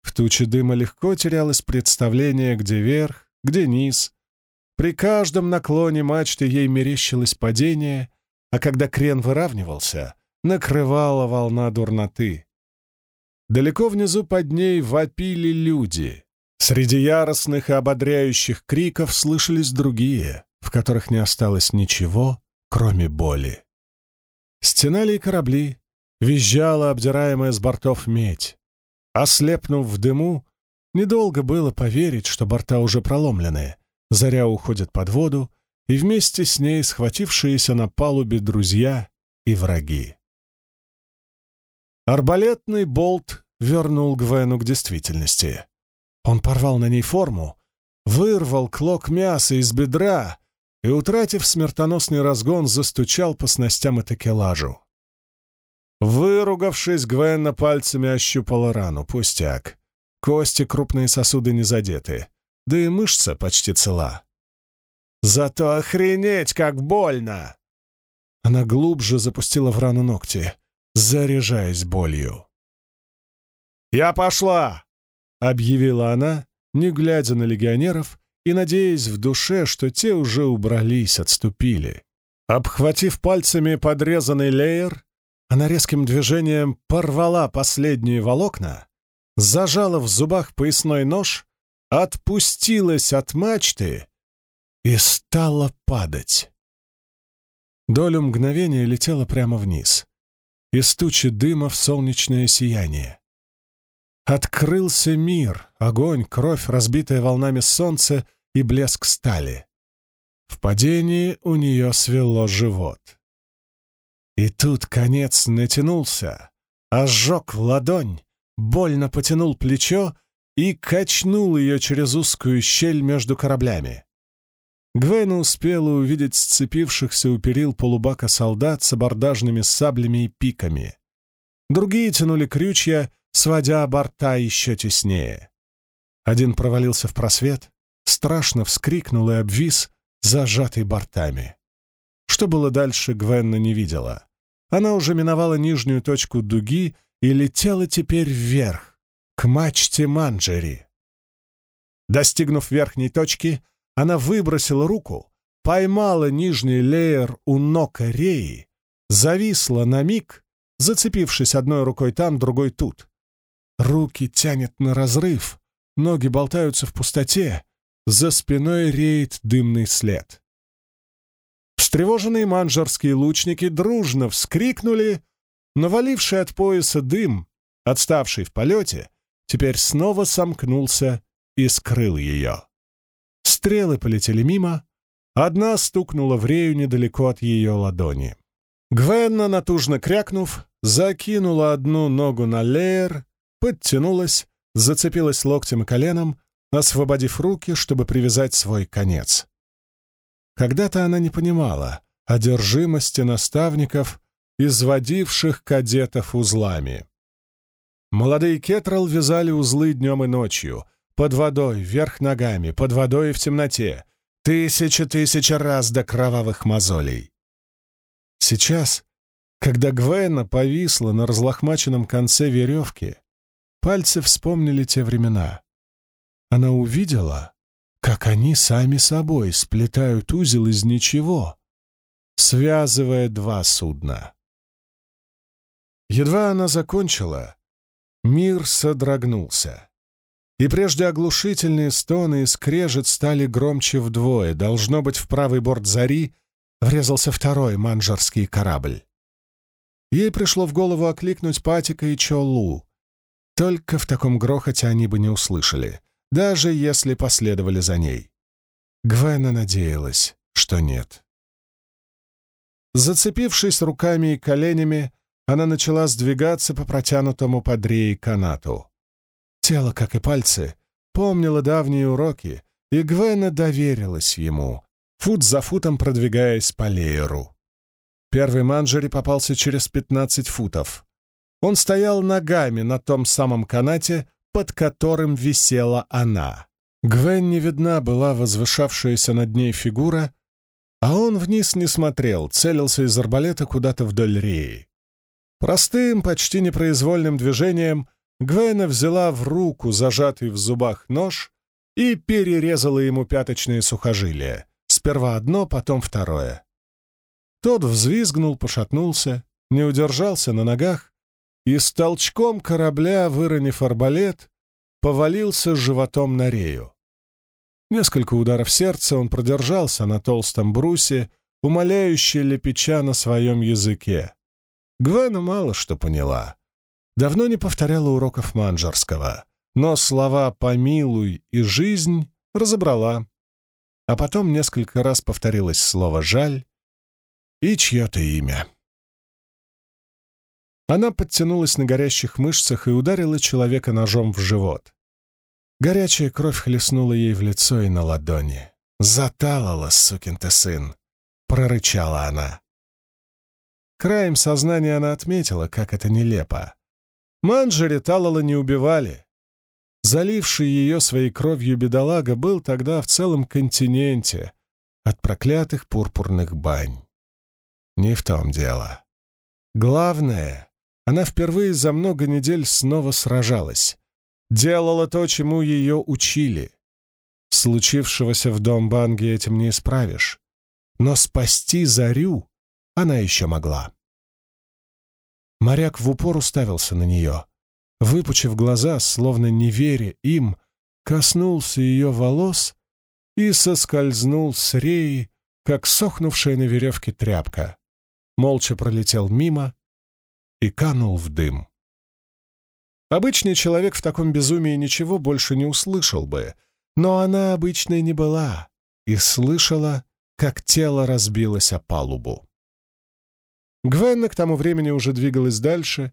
В туче дыма легко терялось представление, где верх, где низ. При каждом наклоне мачты ей мерещилось падение, а когда крен выравнивался, накрывала волна дурноты. Далеко внизу под ней вопили люди. Среди яростных и ободряющих криков слышались другие, в которых не осталось ничего, кроме боли. Стенали и корабли, визжала обдираемая с бортов медь. Ослепнув в дыму, недолго было поверить, что борта уже проломлены, заря уходит под воду, и вместе с ней схватившиеся на палубе друзья и враги. Арбалетный болт вернул Гвену к действительности. Он порвал на ней форму, вырвал клок мяса из бедра и, утратив смертоносный разгон, застучал по снастям и такелажу. Выругавшись, Гвенна пальцами ощупала рану, пустяк. Кости, крупные сосуды не задеты, да и мышца почти цела. «Зато охренеть, как больно!» Она глубже запустила в рану ногти заряжаясь болью. «Я пошла!» — объявила она, не глядя на легионеров и надеясь в душе, что те уже убрались, отступили. Обхватив пальцами подрезанный леер, она резким движением порвала последние волокна, зажала в зубах поясной нож, отпустилась от мачты и стала падать. Долю мгновения летела прямо вниз из тучи дыма в солнечное сияние. Открылся мир, огонь, кровь, разбитая волнами солнце и блеск стали. В падении у нее свело живот. И тут конец натянулся, ожег ладонь, больно потянул плечо и качнул ее через узкую щель между кораблями. Гвена успела увидеть сцепившихся у перил полубака солдат с абордажными саблями и пиками. Другие тянули крючья, сводя борта еще теснее. Один провалился в просвет, страшно вскрикнул и обвис, зажатый бортами. Что было дальше, Гвенна не видела. Она уже миновала нижнюю точку дуги и летела теперь вверх, к мачте Манджери. Достигнув верхней точки, она выбросила руку, поймала нижний леер у ног Реи, зависла на миг, зацепившись одной рукой там, другой тут. Руки тянет на разрыв, ноги болтаются в пустоте, за спиной реет дымный след. Встревоженные манжарские лучники дружно вскрикнули, наваливший от пояса дым, отставший в полете, теперь снова сомкнулся и скрыл ее. Стрелы полетели мимо, одна стукнула в рею недалеко от ее ладони. Гвенна, натужно крякнув, закинула одну ногу на леер, подтянулась, зацепилась локтем и коленом, освободив руки, чтобы привязать свой конец. Когда-то она не понимала одержимости наставников, изводивших кадетов узлами. Молодые кетрал вязали узлы днем и ночью — под водой, вверх ногами, под водой и в темноте. Тысяча-тысяча раз до кровавых мозолей. Сейчас, когда Гвена повисла на разлохмаченном конце веревки, пальцы вспомнили те времена. Она увидела, как они сами собой сплетают узел из ничего, связывая два судна. Едва она закончила, мир содрогнулся. И прежде оглушительные стоны и скрежет стали громче вдвое. Должно быть, в правый борт «Зари» врезался второй манжарский корабль. Ей пришло в голову окликнуть Патика и Чолу. Только в таком грохоте они бы не услышали, даже если последовали за ней. Гвена надеялась, что нет. Зацепившись руками и коленями, она начала сдвигаться по протянутому под реей канату. Тело, как и пальцы, помнило давние уроки, и Гвена доверилась ему, фут за футом продвигаясь по лееру. Первый манджери попался через пятнадцать футов. Он стоял ногами на том самом канате, под которым висела она. Гвен не видна была возвышавшаяся над ней фигура, А он вниз не смотрел, целился из арбалета куда-то вдоль реи. Простым, почти непроизвольным движением Гвена взяла в руку зажатый в зубах нож и перерезала ему пяточные сухожилия. Сперва одно, потом второе. Тот взвизгнул, пошатнулся, не удержался на ногах и с толчком корабля, выронив арбалет, повалился животом на рею. Несколько ударов сердца он продержался на толстом брусе, умоляюще лепеча на своем языке. Гвена мало что поняла. Давно не повторяла уроков Манжарского, но слова «помилуй» и «жизнь» разобрала. А потом несколько раз повторилось слово «жаль» и чье-то имя. Она подтянулась на горящих мышцах и ударила человека ножом в живот. Горячая кровь хлестнула ей в лицо и на ладони. «Заталала, сукин ты сын!» — прорычала она. Краем сознания она отметила, как это нелепо. Манджери Талала не убивали. Заливший ее своей кровью бедолага был тогда в целом континенте от проклятых пурпурных бань. Не в том дело. Главное, она впервые за много недель снова сражалась делала то, чему ее учили. Случившегося в дом Банги этим не исправишь, но спасти Зарю она еще могла. Моряк в упор уставился на нее. Выпучив глаза, словно не веря им, коснулся ее волос и соскользнул с реи, как сохнувшая на веревке тряпка. Молча пролетел мимо и канул в дым. Обычный человек в таком безумии ничего больше не услышал бы, но она обычной не была и слышала, как тело разбилось о палубу. Гвенна к тому времени уже двигалась дальше,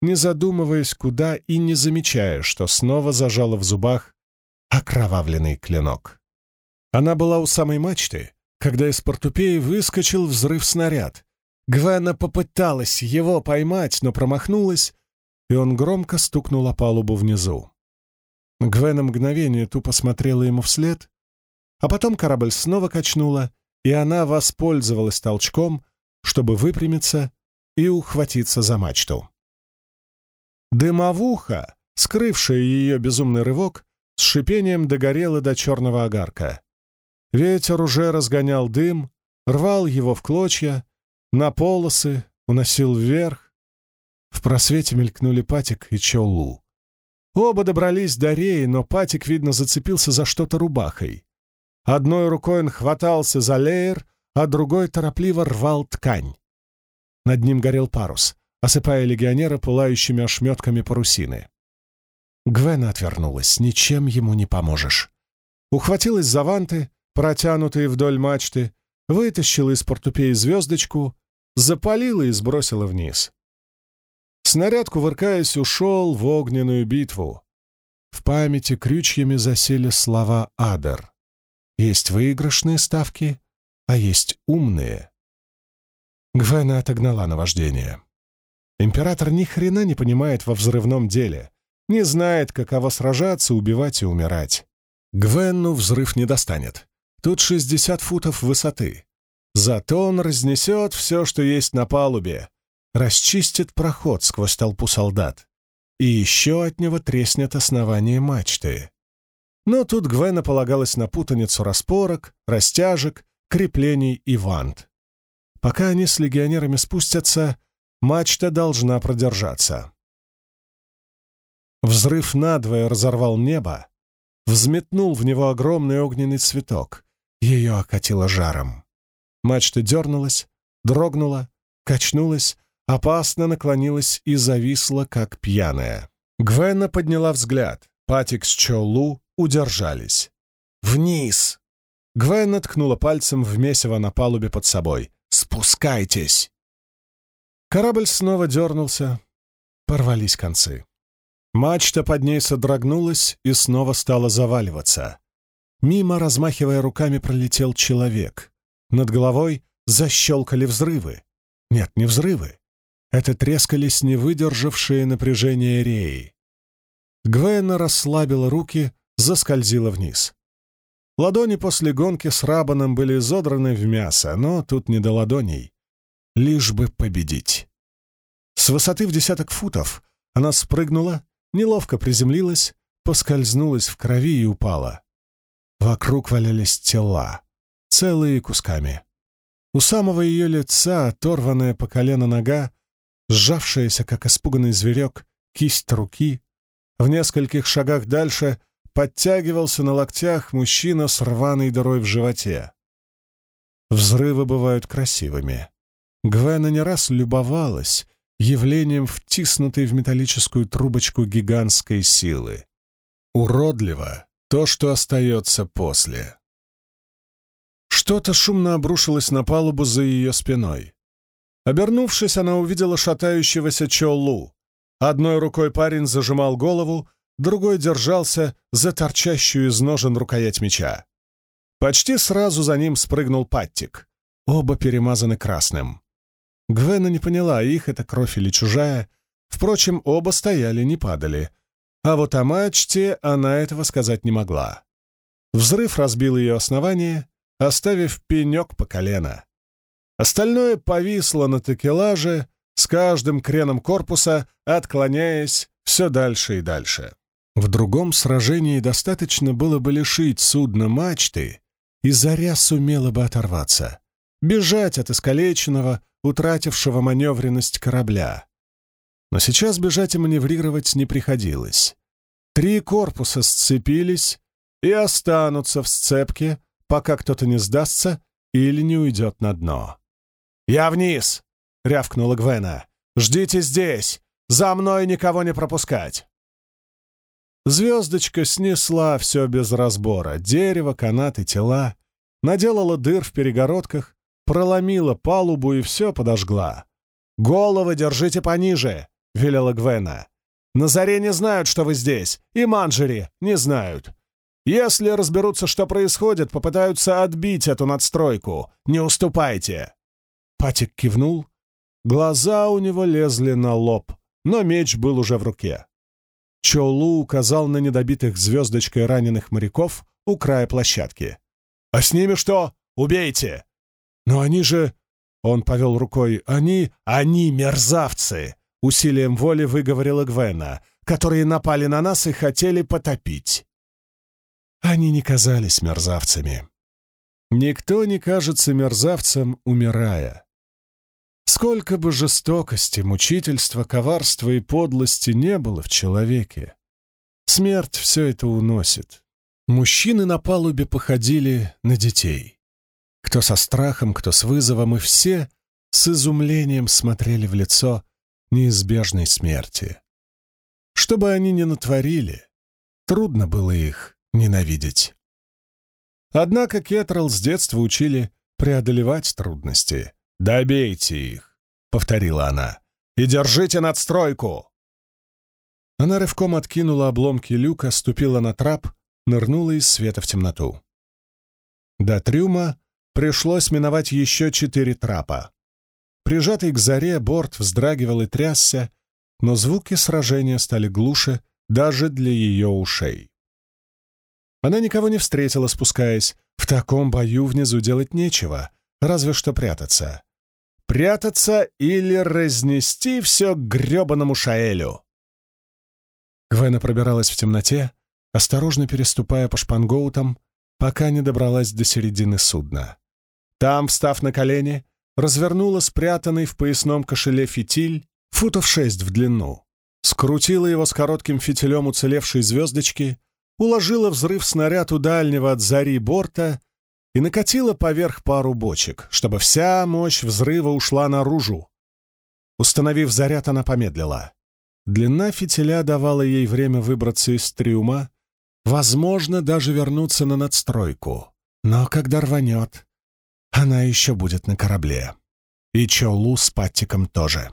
не задумываясь, куда и не замечая, что снова зажала в зубах окровавленный клинок. Она была у самой мачты, когда из портупеи выскочил взрыв-снаряд. Гвенна попыталась его поймать, но промахнулась и он громко стукнул о палубу внизу. Гвен на мгновение тупо смотрела ему вслед, а потом корабль снова качнула, и она воспользовалась толчком, чтобы выпрямиться и ухватиться за мачту. Дымовуха, скрывшая ее безумный рывок, с шипением догорела до черного огарка. Ветер уже разгонял дым, рвал его в клочья, на полосы, уносил вверх, в просвете мелькнули Патик и Чоулу. Оба добрались до реи, но Патик, видно, зацепился за что-то рубахой. Одной рукой он хватался за леер, а другой торопливо рвал ткань. Над ним горел парус, осыпая легионера пылающими ошметками парусины. Гвена отвернулась, ничем ему не поможешь. Ухватилась за ванты, протянутые вдоль мачты, вытащила из портупеи звездочку, запалила и сбросила вниз. Снаряд, кувыркаясь, ушел в огненную битву. В памяти крючьями засели слова Адер. Есть выигрышные ставки, а есть умные. Гвена отогнала наваждение. Император ни хрена не понимает во взрывном деле, не знает, каково сражаться, убивать и умирать. Гвенну взрыв не достанет. Тут 60 футов высоты. Зато он разнесет все, что есть на палубе, расчистит проход сквозь толпу солдат, и еще от него треснет основание мачты. Но тут Гвена полагалась на путаницу распорок, растяжек, креплений и вант. Пока они с легионерами спустятся, мачта должна продержаться. Взрыв надвое разорвал небо, взметнул в него огромный огненный цветок. Ее окатило жаром. Мачта дернулась, дрогнула, качнулась, опасно наклонилась и зависла, как пьяная. Гвена подняла взгляд. Патик с Чолу удержались. «Вниз!» Гвен ткнула пальцем в месиво на палубе под собой. «Спускайтесь!» Корабль снова дернулся. Порвались концы. Мачта под ней содрогнулась и снова стала заваливаться. Мимо, размахивая руками, пролетел человек. Над головой защелкали взрывы. Нет, не взрывы. Это трескались не выдержавшие напряжения реи. Гвена расслабила руки, заскользила вниз. Ладони после гонки с Рабаном были изодраны в мясо, но тут не до ладоней. Лишь бы победить. С высоты в десяток футов она спрыгнула, неловко приземлилась, поскользнулась в крови и упала. Вокруг валялись тела, целые кусками. У самого ее лица, оторванная по колено нога, сжавшаяся, как испуганный зверек, кисть руки. В нескольких шагах дальше подтягивался на локтях мужчина с рваной дырой в животе. Взрывы бывают красивыми. Гвена не раз любовалась явлением втиснутой в металлическую трубочку гигантской силы. Уродливо то, что остается после. Что-то шумно обрушилось на палубу за ее спиной. Обернувшись, она увидела шатающегося Чолу. Одной рукой парень зажимал голову, другой держался за торчащую из ножен рукоять меча. Почти сразу за ним спрыгнул Паттик. Оба перемазаны красным. Гвена не поняла, их это кровь или чужая. Впрочем, оба стояли, не падали. А вот о мачте она этого сказать не могла. Взрыв разбил ее основание, оставив пенек по колено. Остальное повисло на такелаже, с каждым креном корпуса, отклоняясь все дальше и дальше. В другом сражении достаточно было бы лишить судна мачты, и заря сумела бы оторваться, бежать от искалеченного, утратившего маневренность корабля. Но сейчас бежать и маневрировать не приходилось. Три корпуса сцепились и останутся в сцепке, пока кто-то не сдастся или не уйдет на дно. «Я вниз!» — рявкнула Гвена. «Ждите здесь! За мной никого не пропускать!» Звездочка снесла все без разбора. Дерево, канаты, тела. Наделала дыр в перегородках, проломила палубу и все подожгла. «Головы держите пониже!» — велела Гвена. «На заре не знают, что вы здесь, и манжери не знают. Если разберутся, что происходит, попытаются отбить эту надстройку. Не уступайте!» Патик кивнул. Глаза у него лезли на лоб, но меч был уже в руке. Чолу указал на недобитых звездочкой раненых моряков у края площадки. «А с ними что? Убейте!» «Но они же...» — он повел рукой. «Они... они мерзавцы!» — усилием воли выговорила Гвена, которые напали на нас и хотели потопить. Они не казались мерзавцами. Никто не кажется мерзавцем, умирая. Сколько бы жестокости, мучительства, коварства и подлости не было в человеке, смерть все это уносит. Мужчины на палубе походили на детей. Кто со страхом, кто с вызовом, и все с изумлением смотрели в лицо неизбежной смерти. Что бы они ни натворили, трудно было их ненавидеть. Однако Кетрал с детства учили преодолевать трудности, «Добейте их!» — повторила она. «И держите надстройку!» Она рывком откинула обломки люка, ступила на трап, нырнула из света в темноту. До трюма пришлось миновать еще четыре трапа. Прижатый к заре борт вздрагивал и трясся, но звуки сражения стали глуше даже для ее ушей. Она никого не встретила, спускаясь. В таком бою внизу делать нечего, разве что прятаться прятаться или разнести все к гребаному Шаэлю. Гвена пробиралась в темноте, осторожно переступая по шпангоутам, пока не добралась до середины судна. Там, встав на колени, развернула спрятанный в поясном кошеле фитиль футов шесть в длину, скрутила его с коротким фитилем уцелевшей звездочки, уложила взрыв снаряд у дальнего от зари борта и накатила поверх пару бочек, чтобы вся мощь взрыва ушла наружу. Установив заряд, она помедлила. Длина фитиля давала ей время выбраться из трюма, возможно, даже вернуться на надстройку. Но когда рванет, она еще будет на корабле. И Чолу с Паттиком тоже.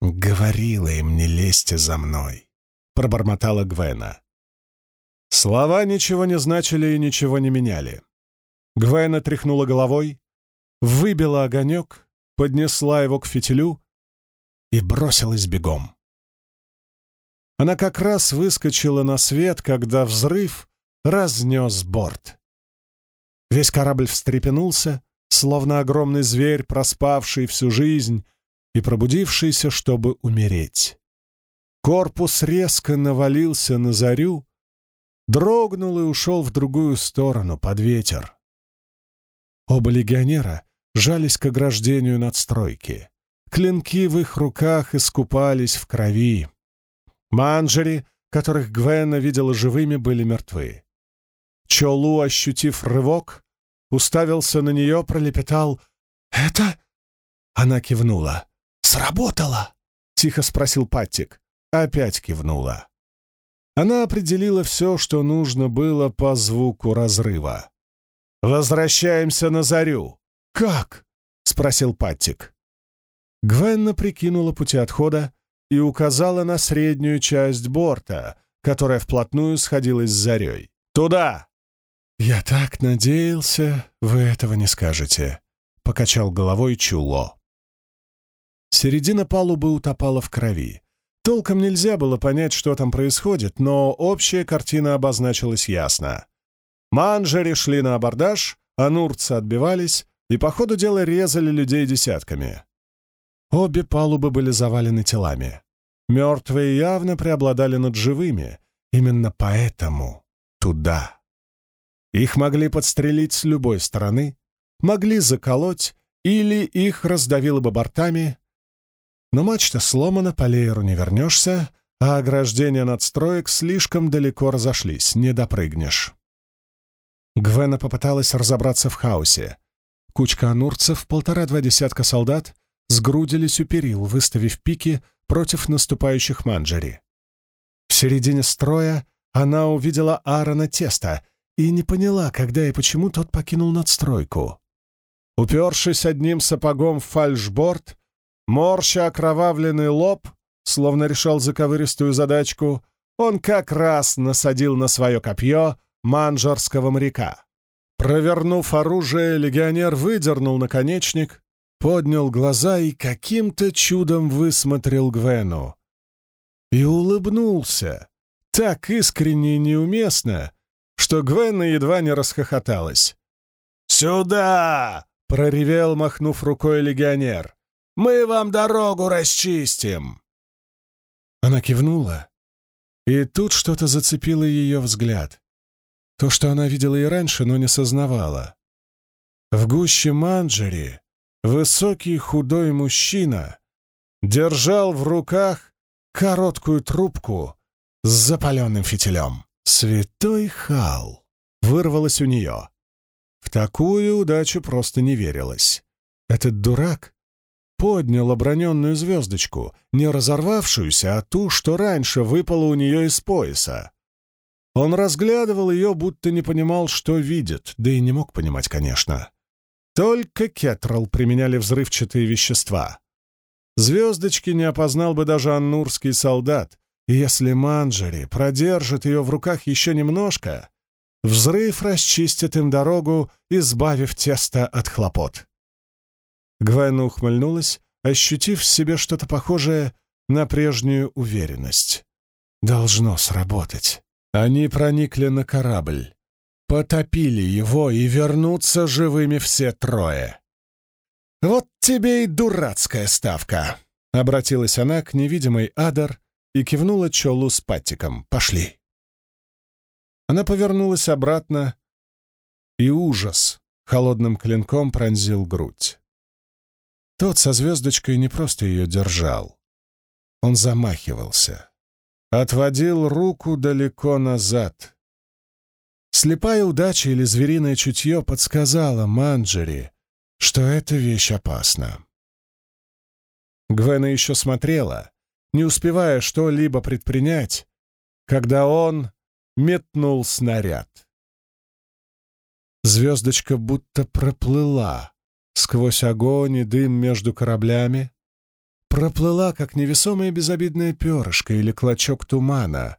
«Говорила им, не лезьте за мной», — пробормотала Гвена. Слова ничего не значили и ничего не меняли. Гвена тряхнула головой, выбила огонек, поднесла его к фитилю и бросилась бегом. Она как раз выскочила на свет, когда взрыв разнес борт. Весь корабль встрепенулся, словно огромный зверь, проспавший всю жизнь и пробудившийся, чтобы умереть. Корпус резко навалился на зарю, дрогнул и ушел в другую сторону, под ветер. Оба легионера жались к ограждению надстройки. Клинки в их руках искупались в крови. Манджери, которых Гвена видела живыми, были мертвы. Чолу, ощутив рывок, уставился на нее, пролепетал «Это?» Она кивнула. «Сработало!» — тихо спросил Паттик. Опять кивнула. Она определила все, что нужно было по звуку разрыва. «Возвращаемся на зарю!» «Как?» — спросил Паттик. Гвенна прикинула пути отхода и указала на среднюю часть борта, которая вплотную сходилась с зарей. «Туда!» «Я так надеялся, вы этого не скажете», — покачал головой Чуло. Середина палубы утопала в крови. Толком нельзя было понять, что там происходит, но общая картина обозначилась ясно. Манжери шли на абордаж, а нурцы отбивались и по ходу дела резали людей десятками. Обе палубы были завалены телами. Мертвые явно преобладали над живыми, именно поэтому туда. Их могли подстрелить с любой стороны, могли заколоть, или их раздавило бы бортами. Но мачта сломана, по лееру не вернешься, а ограждения надстроек слишком далеко разошлись, не допрыгнешь. Гвена попыталась разобраться в хаосе. Кучка анурцев, полтора-два десятка солдат сгрудились у перил, выставив пики против наступающих манджери. В середине строя она увидела Аарона Теста и не поняла, когда и почему тот покинул надстройку. Упершись одним сапогом в фальшборд, морща окровавленный лоб, словно решал заковыристую задачку, он как раз насадил на свое копье манжарского моряка. Провернув оружие, легионер выдернул наконечник, поднял глаза и каким-то чудом высмотрел Гвену. И улыбнулся, так искренне и неуместно, что Гвена едва не расхохоталась. «Сюда!» — проревел, махнув рукой легионер. «Мы вам дорогу расчистим!» Она кивнула, и тут что-то зацепило ее взгляд. То, что она видела и раньше, но не сознавала. В гуще манджери высокий худой мужчина держал в руках короткую трубку с запаленным фитилем. «Святой Хал!» — вырвалось у нее. В такую удачу просто не верилось. Этот дурак поднял оброненную звездочку, не разорвавшуюся, а ту, что раньше выпала у нее из пояса. Он разглядывал ее, будто не понимал, что видит, да и не мог понимать, конечно. Только Кетрал применяли взрывчатые вещества. Звездочки не опознал бы даже аннурский солдат, и если Манджери продержит ее в руках еще немножко, взрыв расчистит им дорогу, избавив тесто от хлопот. Гвайна ухмыльнулась, ощутив в себе что-то похожее на прежнюю уверенность. «Должно сработать». Они проникли на корабль, потопили его и вернутся живыми все трое. «Вот тебе и дурацкая ставка!» — обратилась она к невидимой Адар и кивнула Чолу с Паттиком. «Пошли!» Она повернулась обратно, и ужас холодным клинком пронзил грудь. Тот со звездочкой не просто ее держал. Он замахивался отводил руку далеко назад. Слепая удача или звериное чутье подсказала Манджери, что эта вещь опасна. Гвена еще смотрела, не успевая что-либо предпринять, когда он метнул снаряд. Звездочка будто проплыла сквозь огонь и дым между кораблями, проплыла, как невесомое безобидное перышко или клочок тумана,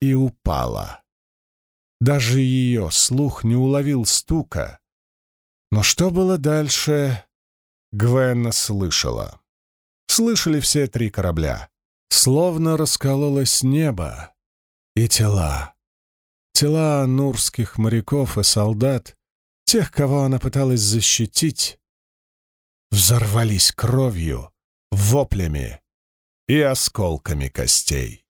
и упала. Даже ее слух не уловил стука. Но что было дальше, Гвенна слышала. Слышали все три корабля. Словно раскололось небо и тела. Тела нурских моряков и солдат Тех, кого она пыталась защитить, взорвались кровью, воплями и осколками костей.